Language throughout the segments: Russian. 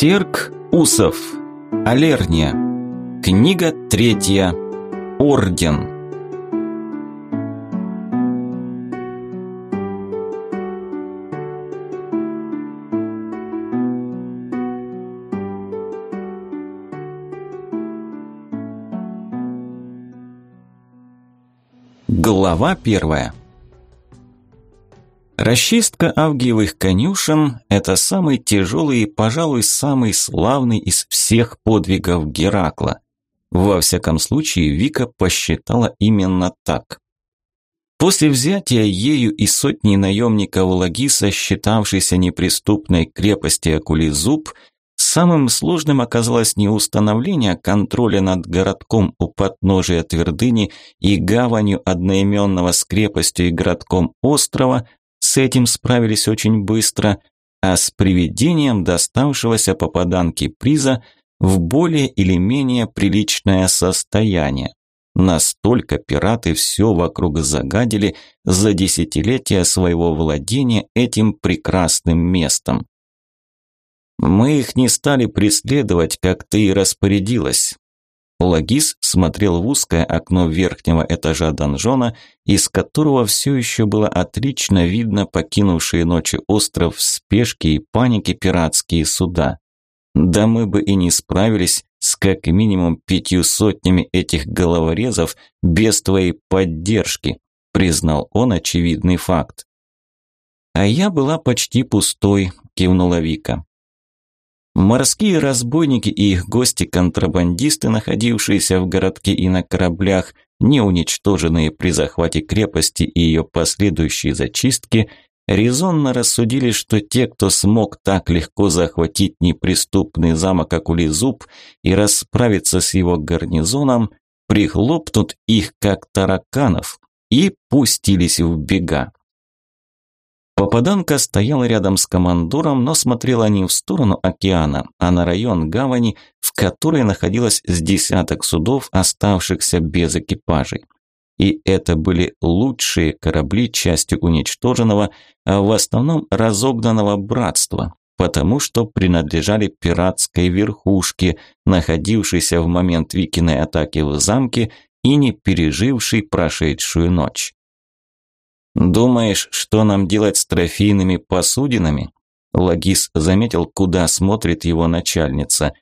Серк Усов. Алерния. Книга третья. Орден. Глава первая. Расчистка авгиевых конюшен – это самый тяжелый и, пожалуй, самый славный из всех подвигов Геракла. Во всяком случае, Вика посчитала именно так. После взятия ею и сотни наемников Лагиса, считавшейся неприступной крепости Акулизуб, самым сложным оказалось не установление контроля над городком у подножия твердыни и гаванью одноименного с крепостью и городком острова, с этим справились очень быстро, а с приведением доставшегося попаданке приза в более или менее приличное состояние. Настолько пираты все вокруг загадили за десятилетия своего владения этим прекрасным местом. Мы их не стали преследовать, как ты и распорядилась. Лагис смотрел в узкое окно верхнего этажа донжона, из которого все еще было отлично видно покинувшие ночи остров в спешке и панике пиратские суда. Да мы бы и не справились с как минимум пятью сотнями этих головорезов без твоей поддержки, признал он очевидный факт. А я была почти пустой, кивнула Вика. Морские разбойники и их гости-контрабандисты, находившиеся в городке и на кораблях, не уничтоженные при захвате крепости и ее последующей зачистке, резонно рассудили, что те, кто смог так легко захватить неприступный замок Акулизуб и расправиться с его гарнизоном, прихлопнут их как тараканов и пустились в бега. Попаданка стояла рядом с командором, но смотрела не в сторону океана, а на район гавани, в которой находилось с десяток судов, оставшихся без экипажей. И это были лучшие корабли, частью уничтоженного, а в основном разогнанного братства, потому что принадлежали пиратской верхушке, находившейся в момент Викиной атаки в замке и не пережившей прошедшую ночь. «Думаешь, что нам делать с трофейными посудинами?» Лагис заметил, куда смотрит его начальница.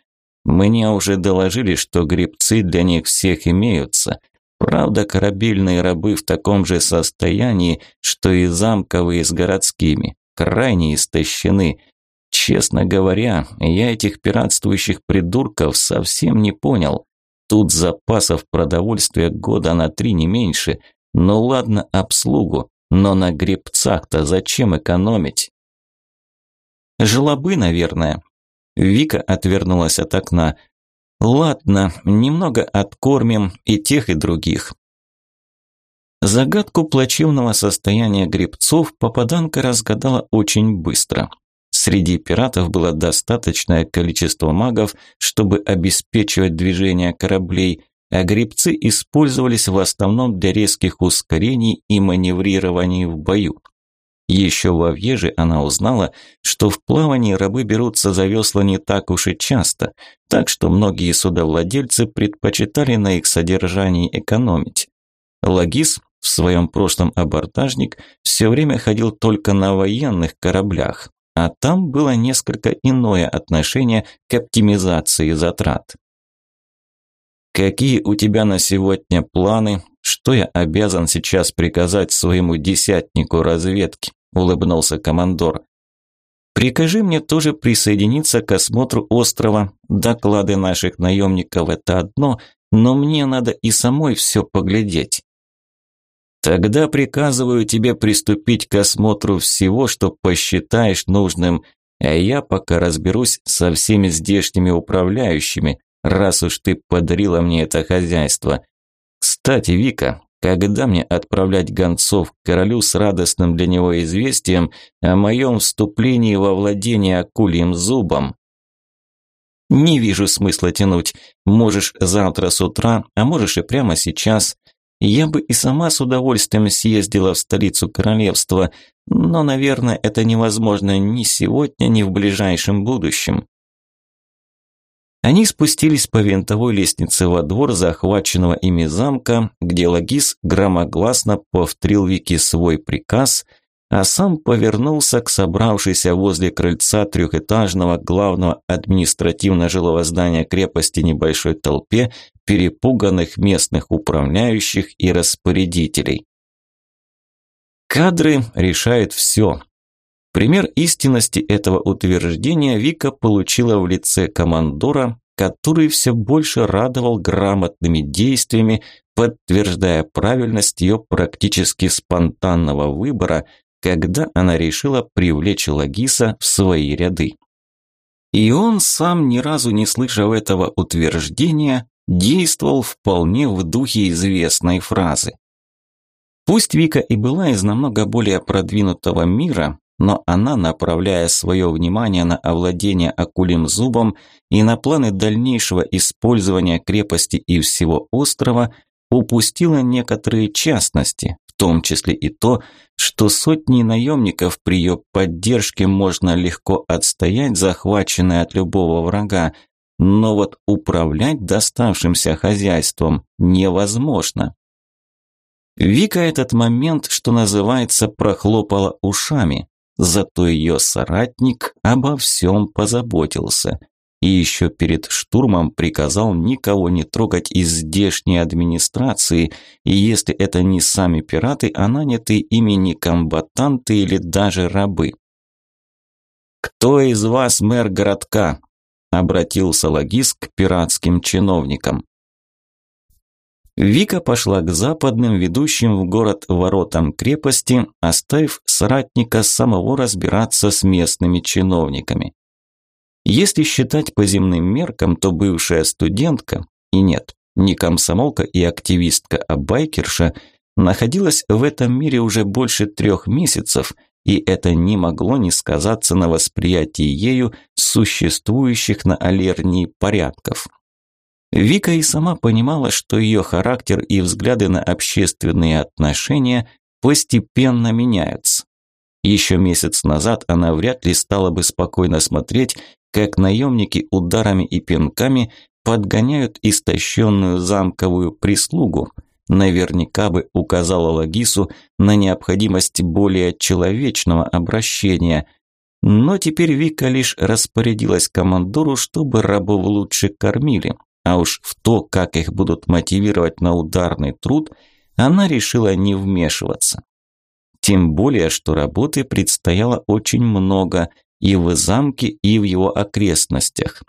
«Мне уже доложили, что гребцы для них всех имеются. Правда, корабельные рабы в таком же состоянии, что и замковые с городскими, крайне истощены. Честно говоря, я этих пиратствующих придурков совсем не понял. Тут запасов продовольствия года на три не меньше. Ну ладно, обслугу, но на гребцах-то зачем экономить? Жлобы, наверное. Вика отвернулась от окна. Ладно, немного откормим и тех, и других. Загадку плачевного состояния гребцов попаданка разгадала очень быстро. Среди пиратов было достаточное количество магов, чтобы обеспечивать движение кораблей, а гребцы использовались в основном для резких ускорений и маневрирований в бою. Еще во Вьеже она узнала, что в плавании рабы берутся за весла не так уж и часто, так что многие судовладельцы предпочитали на их содержании экономить. Лагис в своем прошлом абордажник все время ходил только на военных кораблях, а там было несколько иное отношение к оптимизации затрат. Какие у тебя на сегодня планы? Что я обязан сейчас приказать своему десятнику разведки? Улыбнулся командор. Прикажи мне тоже присоединиться к осмотру острова. Доклады наших наемников – это одно, но мне надо и самой все поглядеть. Тогда приказываю тебе приступить к осмотру всего, что посчитаешь нужным, а я пока разберусь со всеми здешними управляющими, раз уж ты подарила мне это хозяйство. Кстати, Вика, когда мне отправлять гонцов к королю с радостным для него известием о моем вступлении во владение акульим зубом? Не вижу смысла тянуть. Можешь завтра с утра, а можешь и прямо сейчас. Я бы и сама с удовольствием съездила в столицу королевства, но, наверное, это невозможно ни сегодня, ни в ближайшем будущем. Они спустились по винтовой лестнице во двор захваченного ими замка, где Лагис громогласно повторил Вики свой приказ, а сам повернулся к собравшейся возле крыльца трехэтажного главного административно-жилого здания крепости небольшой толпе перепуганных местных управляющих и распорядителей. Кадры решают все. Пример истинности этого утверждения Вика получила в лице командора, который все больше радовал грамотными действиями, подтверждая правильность ее практически спонтанного выбора, когда она решила привлечь Лагиса в свои ряды. И он сам, ни разу не слышав этого утверждения, действовал вполне в духе известной фразы. Пусть Вика и была из намного более продвинутого мира, но она, направляя свое внимание на овладение акулим зубом и на планы дальнейшего использования крепости и всего острова, упустила некоторые частности, в том числе и то, что сотни наемников при ее поддержке можно легко отстоять захваченное от любого врага, но вот управлять доставшимся хозяйством невозможно. Вика этот момент, что называется, прохлопала ушами. Зато ее соратник обо всем позаботился. И еще перед штурмом приказал никого не трогать из здешней администрации, и если это не сами пираты, а нанятые ими не комбатанты или даже рабы. «Кто из вас мэр городка?» – обратился Лагис к пиратским чиновникам. Вика пошла к западным, ведущим в город воротам крепости, оставив соратника самого разбираться с местными чиновниками. Если считать по земным меркам, то бывшая студентка, и нет, не комсомолка и активистка, а байкерша, находилась в этом мире уже больше трех месяцев, и это не могло не сказаться на восприятии ею существующих на Алернии порядков. Вика и сама понимала, что ее характер и взгляды на общественные отношения постепенно меняются. Еще месяц назад она вряд ли стала бы спокойно смотреть, как наемники ударами и пинками подгоняют истощенную замковую прислугу. Наверняка бы указала Лагису на необходимость более человечного обращения. Но теперь Вика лишь распорядилась командору, чтобы рабов лучше кормили. А уж в то, как их будут мотивировать на ударный труд, она решила не вмешиваться. Тем более, что работы предстояло очень много и в замке, и в его окрестностях.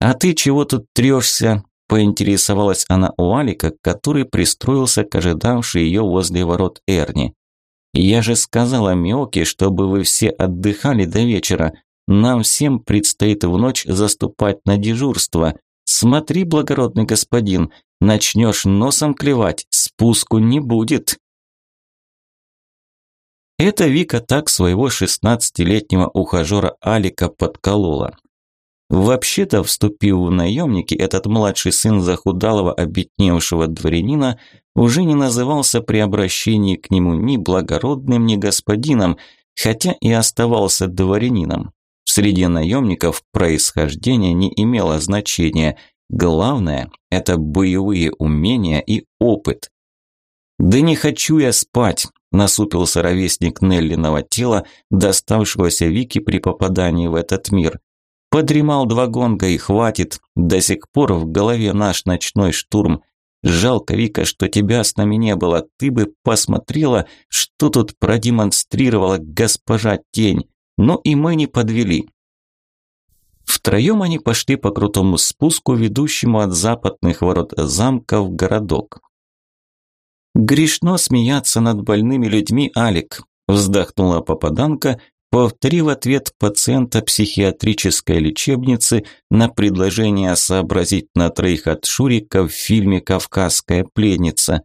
«А ты чего тут трешься?» – поинтересовалась она у Алика, который пристроился к ожидавшей ее возле ворот Эрни. «Я же сказала Миоке, чтобы вы все отдыхали до вечера. Нам всем предстоит в ночь заступать на дежурство. Смотри, благородный господин, начнешь носом клевать, спуску не будет. Это Вика так своего шестнадцатилетнего ухажера Алика подколола. Вообще-то, вступив в наемники, этот младший сын захудалого обедневшего дворянина уже не назывался при обращении к нему ни благородным, ни господином, хотя и оставался дворянином. Среди наемников происхождение не имело значения. Главное – это боевые умения и опыт. «Да не хочу я спать», – насупился ровесник Неллиного тела, доставшегося Вики при попадании в этот мир. Подремал два гонга и хватит. До сих пор в голове наш ночной штурм. Жалко, Вика, что тебя с нами не было. Ты бы посмотрела, что тут продемонстрировала госпожа Тень. Но и мы не подвели. Втроем они пошли по крутому спуску, ведущему от западных ворот замка в городок. «Грешно смеяться над больными людьми, Алик», – вздохнула попаданка, повторив ответ пациента психиатрической лечебницы на предложение сообразить на троих от Шурика в фильме «Кавказская пленница».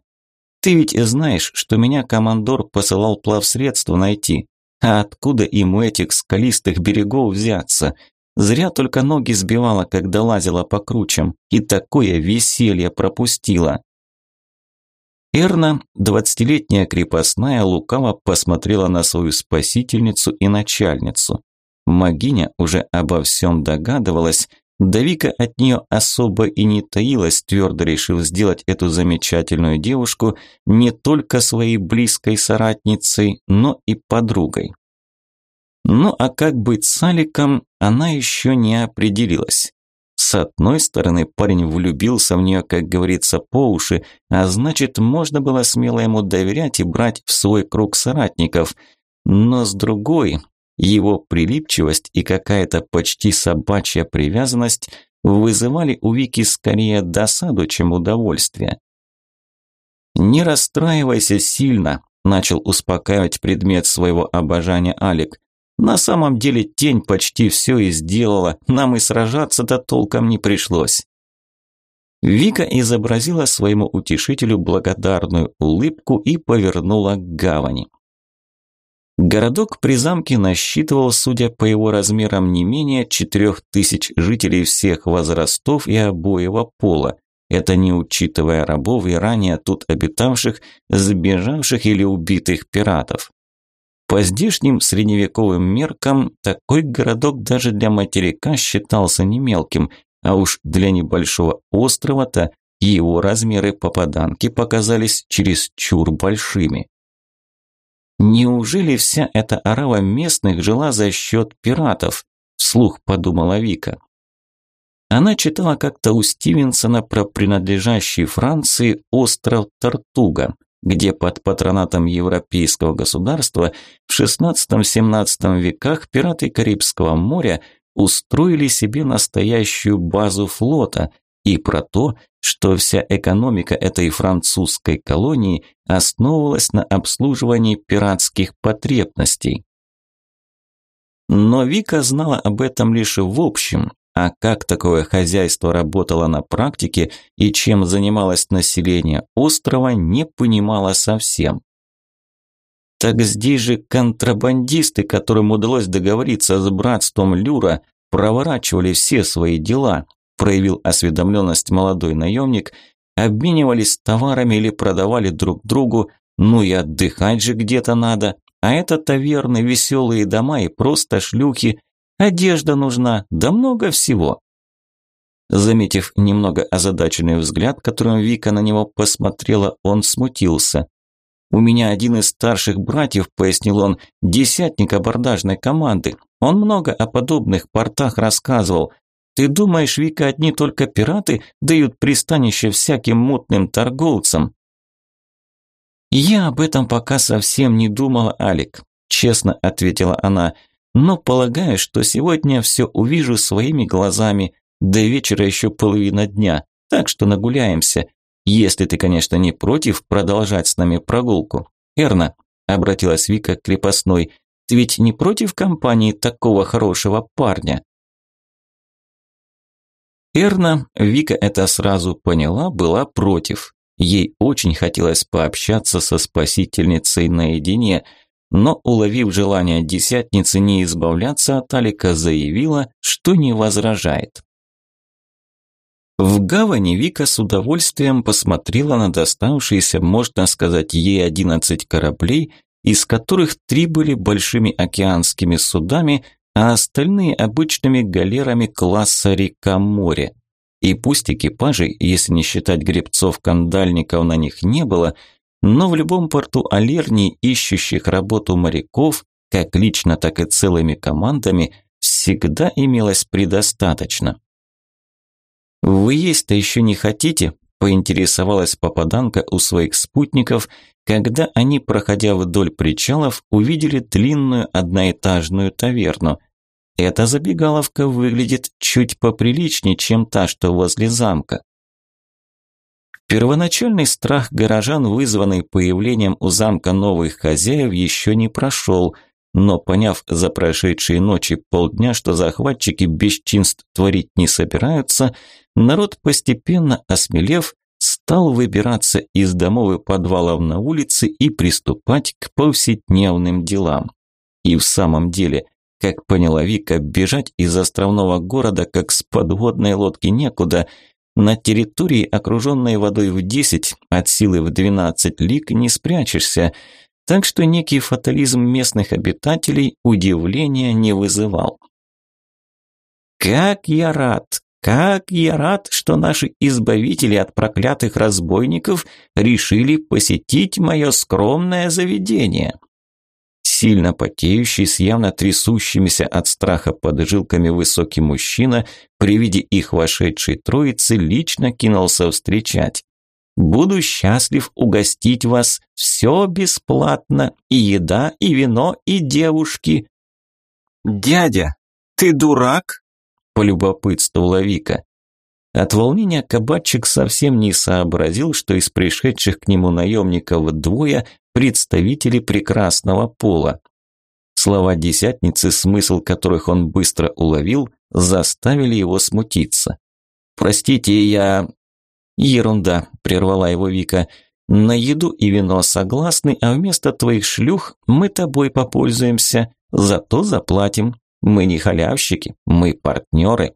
«Ты ведь знаешь, что меня командор посылал плавсредство найти. А откуда им у этих скалистых берегов взяться? Зря только ноги сбивала, когда лазила по кручам, и такое веселье пропустила. Эрна, двадцатилетняя крепостная, лукаво посмотрела на свою спасительницу и начальницу. Магиня уже обо всем догадывалась, Давика от нее особо и не таилась, твердо решил сделать эту замечательную девушку не только своей близкой соратницей, но и подругой. Ну а как быть с Аликом, она еще не определилась. С одной стороны, парень влюбился в нее, как говорится, по уши, а значит, можно было смело ему доверять и брать в свой круг соратников. Но с другой, его прилипчивость и какая-то почти собачья привязанность вызывали у Вики скорее досаду, чем удовольствие. «Не расстраивайся сильно», – начал успокаивать предмет своего обожания Алик. «На самом деле тень почти все и сделала, нам и сражаться-то толком не пришлось». Вика изобразила своему утешителю благодарную улыбку и повернула к гавани. Городок при замке насчитывал, судя по его размерам, не менее четырех тысяч жителей всех возрастов и обоего пола. Это не учитывая рабов и ранее тут обитавших, сбежавших или убитых пиратов. По здешним средневековым меркам такой городок даже для материка считался не мелким, а уж для небольшого острова-то его размеры попаданки показались чересчур большими. Неужели вся эта орава местных жила за счет пиратов? Вслух подумала Вика. Она читала как-то у Стивенсона про принадлежащий Франции остров Тартуга, где под патронатом европейского государства в XVI-XVII веках пираты Карибского моря устроили себе настоящую базу флота, и про то, что вся экономика этой французской колонии основывалась на обслуживании пиратских потребностей. Но Вика знала об этом лишь в общем, а как такое хозяйство работало на практике и чем занималось население острова, не понимала совсем. Так здесь же контрабандисты, которым удалось договориться с братством Люра, проворачивали все свои дела, проявил осведомленность молодой наемник, обменивались товарами или продавали друг другу, ну и отдыхать же где-то надо, а это таверны, веселые дома и просто шлюхи, одежда нужна, да много всего. Заметив немного озадаченный взгляд, которым Вика на него посмотрела, он смутился. «У меня один из старших братьев», – пояснил он, – «десятник абордажной команды. Он много о подобных портах рассказывал. Ты думаешь, Вика, одни только пираты дают пристанище всяким мутным торговцам? Я об этом пока совсем не думала, Алик, честно ответила она. Но полагаю, что сегодня все увижу своими глазами. До вечера еще половина дня, так что нагуляемся. Если ты, конечно, не против продолжать с нами прогулку. Эрна, обратилась Вика к крепостной, ты ведь не против компании такого хорошего парня? Эрна, Вика это сразу поняла, была против. Ей очень хотелось пообщаться со спасительницей наедине, но, уловив желание десятницы не избавляться от Алика, заявила, что не возражает. В гавани Вика с удовольствием посмотрела на доставшиеся, можно сказать, ей одиннадцать кораблей, из которых три были большими океанскими судами, а остальные обычными галерами класса река-море. И пусть экипажей, если не считать гребцов-кандальников, на них не было, но в любом порту Алернии, ищущих работу моряков, как лично, так и целыми командами, всегда имелось предостаточно. «Вы есть-то еще не хотите?» – поинтересовалась попаданка у своих спутников, когда они, проходя вдоль причалов, увидели длинную одноэтажную таверну – эта забегаловка выглядит чуть поприличнее, чем та, что возле замка. Первоначальный страх горожан, вызванный появлением у замка новых хозяев, еще не прошел, но поняв за прошедшие ночи полдня, что захватчики бесчинств творить не собираются, народ, постепенно осмелев, стал выбираться из домов и подвалов на улицы и приступать к повседневным делам. И в самом деле, как поняла Вика, бежать из островного города, как с подводной лодки некуда. На территории, окруженной водой в 10, от силы в 12 лик, не спрячешься. Так что некий фатализм местных обитателей удивления не вызывал. «Как я рад! Как я рад, что наши избавители от проклятых разбойников решили посетить мое скромное заведение. Сильно потеющий, с явно трясущимися от страха поджилками высокий мужчина при виде их вошедшей троицы лично кинулся встречать. «Буду счастлив угостить вас. Все бесплатно. И еда, и вино, и девушки». «Дядя, ты дурак?» Полюбопытствовала Вика. От волнения кабачик совсем не сообразил, что из пришедших к нему наемников двое представители прекрасного пола. Слова десятницы, смысл которых он быстро уловил, заставили его смутиться. «Простите, я...» «Ерунда», – прервала его Вика. «На еду и вино согласны, а вместо твоих шлюх мы тобой попользуемся, зато заплатим». Мы не халявщики, мы партнеры.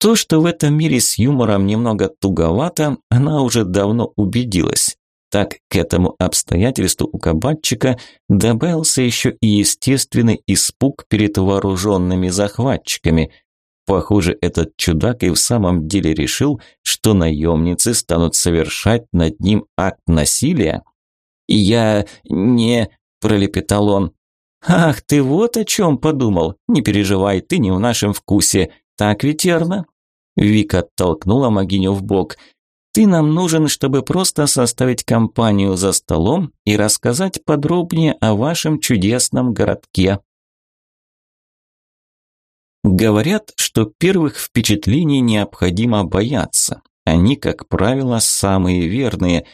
То, что в этом мире с юмором немного туговато, она уже давно убедилась. Так к этому обстоятельству у кабатчика добавился еще и естественный испуг перед вооруженными захватчиками. Похоже, этот чудак и в самом деле решил, что наемницы станут совершать над ним акт насилия. «Я не...» – пролепетал он. «Ах, ты вот о чем подумал. Не переживай, ты не в нашем вкусе. Так ведь верно?» Вика толкнула Магиню в бок. «Ты нам нужен, чтобы просто составить компанию за столом и рассказать подробнее о вашем чудесном городке». Говорят, что первых впечатлений необходимо бояться. Они, как правило, самые верные.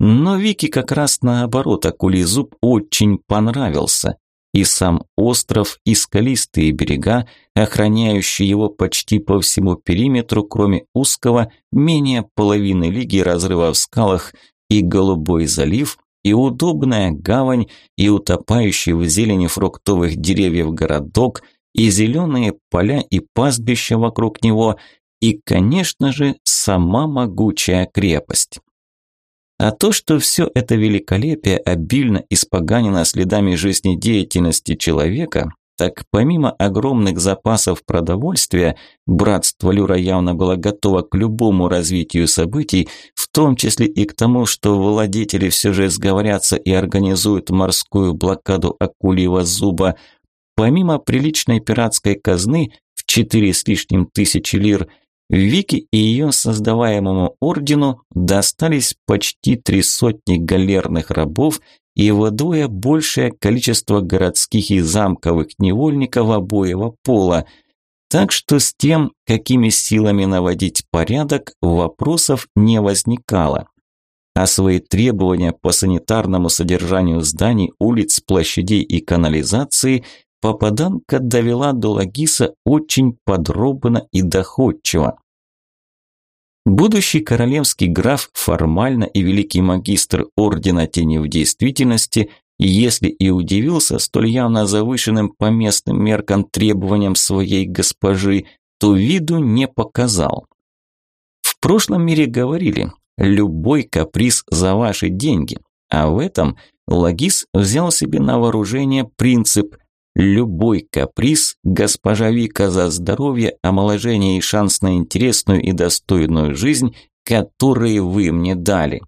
Но Вике как раз наоборот, Акулий зуб очень понравился и сам остров, и скалистые берега, охраняющие его почти по всему периметру, кроме узкого, менее половины лиги разрыва в скалах, и голубой залив, и удобная гавань, и утопающий в зелени фруктовых деревьев городок, и зеленые поля и пастбища вокруг него, и, конечно же, сама могучая крепость. А то, что все это великолепие обильно испоганено следами жизнедеятельности человека, так помимо огромных запасов продовольствия, братство Люра явно было готово к любому развитию событий, в том числе и к тому, что владетели все же сговорятся и организуют морскую блокаду акульего зуба. Помимо приличной пиратской казны в четыре с лишним тысячи лир – Вике и ее создаваемому ордену достались почти три сотни галерных рабов и вдвое большее количество городских и замковых невольников обоего пола, так что с тем, какими силами наводить порядок, вопросов не возникало. А свои требования по санитарному содержанию зданий, улиц, площадей и канализации попаданка довела до Лагиса очень подробно и доходчиво. Будущий королевский граф формально и великий магистр Ордена Тени в действительности, если и удивился столь явно завышенным по местным меркам требованиям своей госпожи, то виду не показал. В прошлом мире говорили «любой каприз за ваши деньги», а в этом Лагис взял себе на вооружение принцип Любой каприз, госпожа Вика за здоровье, омоложение и шанс на интересную и достойную жизнь, которые вы мне дали.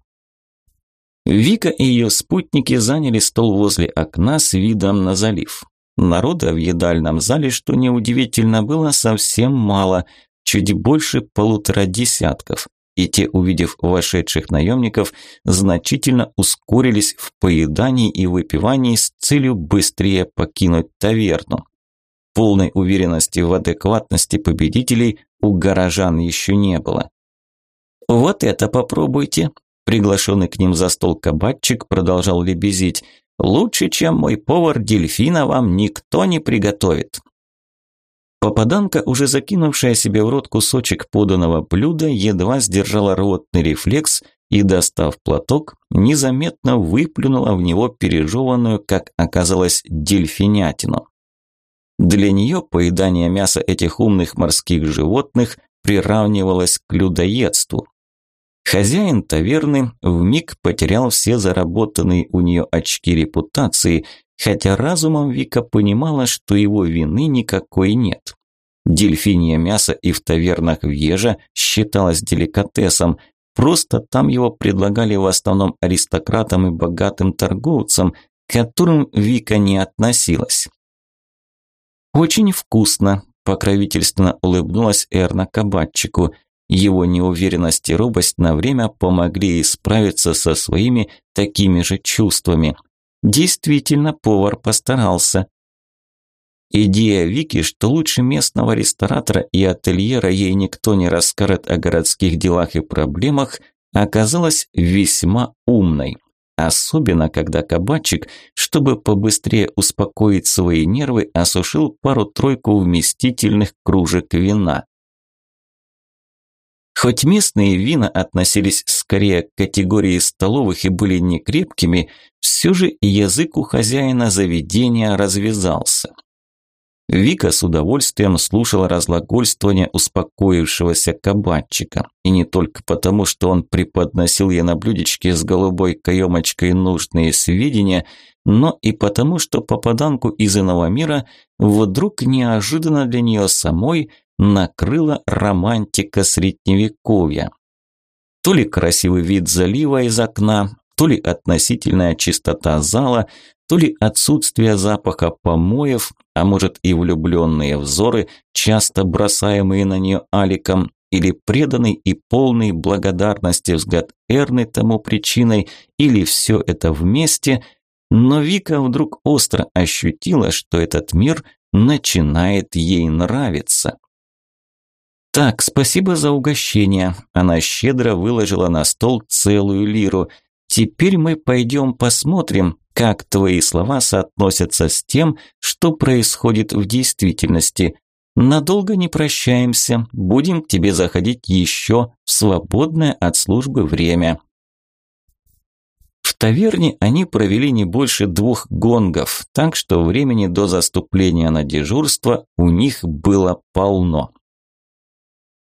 Вика и ее спутники заняли стол возле окна с видом на залив. Народа в едальном зале, что неудивительно, было совсем мало, чуть больше полутора десятков и те, увидев вошедших наемников, значительно ускорились в поедании и выпивании с целью быстрее покинуть таверну. Полной уверенности в адекватности победителей у горожан еще не было. «Вот это попробуйте», – приглашенный к ним за стол кабачик продолжал лебезить. «Лучше, чем мой повар дельфина, вам никто не приготовит». Попаданка, уже закинувшая себе в рот кусочек поданного блюда, едва сдержала ротный рефлекс и, достав платок, незаметно выплюнула в него пережеванную, как оказалось, дельфинятину. Для нее поедание мяса этих умных морских животных приравнивалось к людоедству. Хозяин таверны вмиг потерял все заработанные у нее очки репутации, хотя разумом Вика понимала, что его вины никакой нет. Дельфинье мясо и в тавернах Вежа считалось деликатесом, просто там его предлагали в основном аристократам и богатым торговцам, к которым Вика не относилась. «Очень вкусно», – покровительственно улыбнулась Эрна кабачику. Его неуверенность и робость на время помогли ей справиться со своими такими же чувствами. Действительно, повар постарался. Идея Вики, что лучше местного ресторатора и ательера ей никто не расскажет о городских делах и проблемах, оказалась весьма умной. Особенно, когда кабачик, чтобы побыстрее успокоить свои нервы, осушил пару-тройку вместительных кружек вина. Хоть местные вина относились скорее к категории столовых и были некрепкими, все же язык у хозяина заведения развязался. Вика с удовольствием слушала разлагольствование успокоившегося кабачика. И не только потому, что он преподносил ей на блюдечке с голубой каемочкой нужные сведения, но и потому, что попаданку из иного мира вдруг неожиданно для нее самой накрыла романтика средневековья. То ли красивый вид залива из окна, то ли относительная чистота зала, то ли отсутствие запаха помоев, а может и влюбленные взоры, часто бросаемые на нее Аликом, или преданный и полный благодарности взгляд Эрны тому причиной, или все это вместе, но Вика вдруг остро ощутила, что этот мир начинает ей нравиться. «Так, спасибо за угощение». Она щедро выложила на стол целую лиру. «Теперь мы пойдем посмотрим, как твои слова соотносятся с тем, что происходит в действительности. Надолго не прощаемся, будем к тебе заходить еще в свободное от службы время». В таверне они провели не больше двух гонгов, так что времени до заступления на дежурство у них было полно.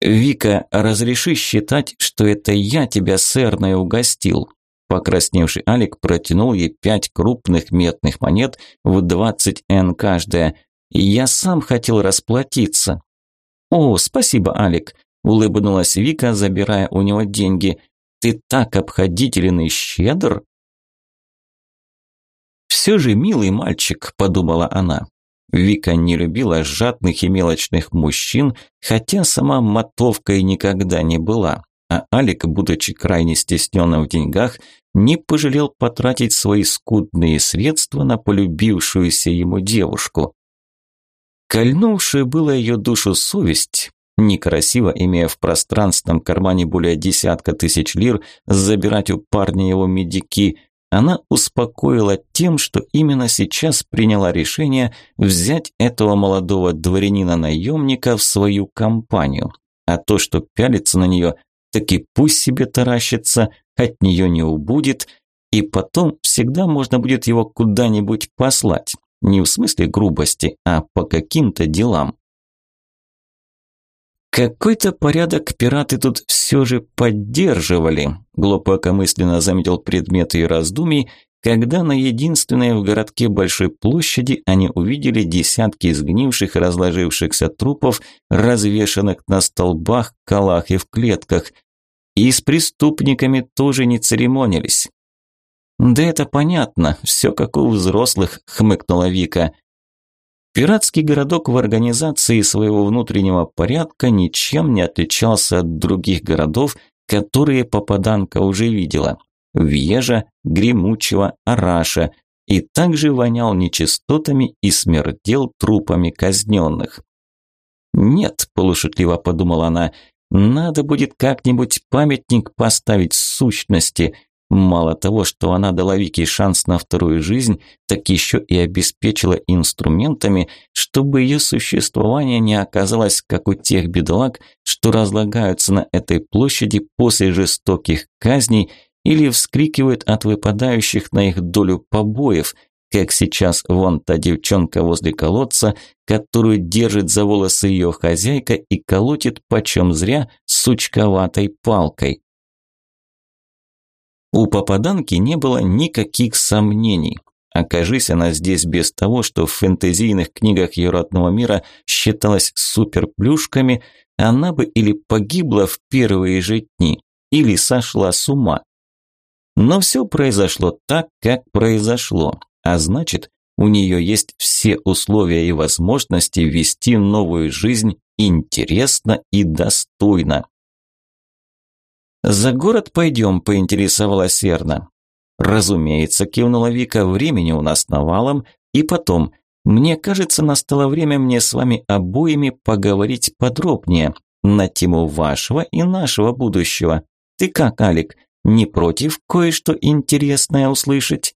«Вика, разреши считать, что это я тебя с Эрной угостил?» Покрасневший Алик протянул ей пять крупных медных монет в 20 Н каждая. «Я сам хотел расплатиться». «О, спасибо, Алик», – улыбнулась Вика, забирая у него деньги. «Ты так обходителен и щедр». «Все же милый мальчик», – подумала она. Вика не любила жадных и мелочных мужчин, хотя сама мотовкой никогда не была. А Алик, будучи крайне стесненным в деньгах, не пожалел потратить свои скудные средства на полюбившуюся ему девушку. Кольнувшая была ее душу совесть, некрасиво, имея в пространственном кармане более десятка тысяч лир, забирать у парня его медики – она успокоила тем, что именно сейчас приняла решение взять этого молодого дворянина-наемника в свою компанию. А то, что пялится на нее, так и пусть себе таращится, от нее не убудет, и потом всегда можно будет его куда-нибудь послать. Не в смысле грубости, а по каким-то делам. Какой-то порядок пираты тут все же поддерживали, глубокомысленно заметил предмет и раздумий, когда на единственной в городке большой площади они увидели десятки сгнивших и разложившихся трупов, развешанных на столбах, колах и в клетках. И с преступниками тоже не церемонились. «Да это понятно, все как у взрослых», – хмыкнула Вика. Пиратский городок в организации своего внутреннего порядка ничем не отличался от других городов, которые попаданка уже видела. Вьежа, Гремучего, Араша, и также вонял нечистотами и смердел трупами казненных. «Нет», – полушутливо подумала она, – «надо будет как-нибудь памятник поставить сущности, Мало того, что она дала Вике шанс на вторую жизнь, так еще и обеспечила инструментами, чтобы ее существование не оказалось как у тех бедолаг, что разлагаются на этой площади после жестоких казней или вскрикивают от выпадающих на их долю побоев, как сейчас вон та девчонка возле колодца, которую держит за волосы ее хозяйка и колотит почем зря сучковатой палкой. У попаданки не было никаких сомнений. Окажись она здесь без того, что в фэнтезийных книгах ее родного мира считалось суперплюшками, она бы или погибла в первые же дни, или сошла с ума. Но все произошло так, как произошло, а значит, у нее есть все условия и возможности вести новую жизнь интересно и достойно. «За город пойдем», – поинтересовалась Верна. «Разумеется», – кивнула Вика, – «времени у нас навалом. И потом, мне кажется, настало время мне с вами обоими поговорить подробнее на тему вашего и нашего будущего. Ты как, Алик, не против кое-что интересное услышать?»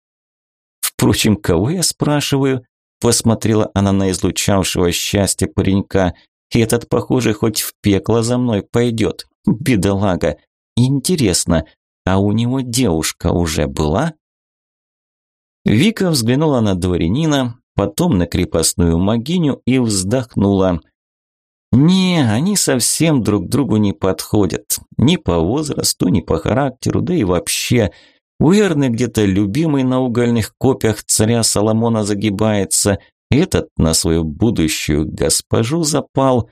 «Впрочем, кого я спрашиваю?» Посмотрела она на излучавшего счастье паренька. «Этот, похоже, хоть в пекло за мной пойдет. Бедолага, Интересно, а у него девушка уже была? Вика взглянула на дворянина, потом на крепостную магиню и вздохнула. Не, они совсем друг другу не подходят. Ни по возрасту, ни по характеру, да и вообще. У Эрны где-то любимый на угольных копьях царя Соломона загибается, этот на свою будущую госпожу запал.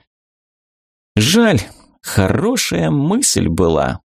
Жаль, хорошая мысль была.